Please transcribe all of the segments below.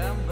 come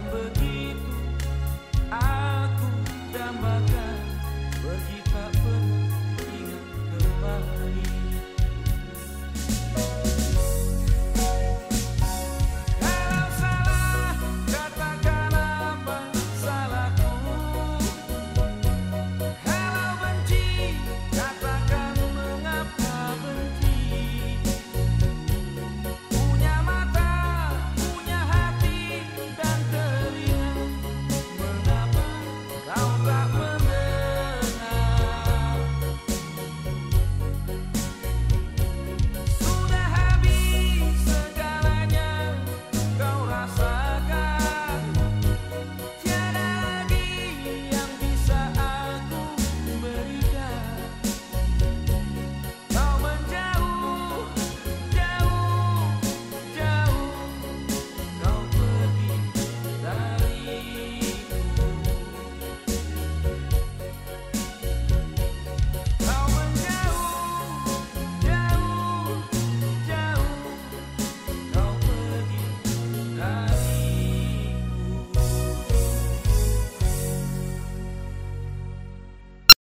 tak begitu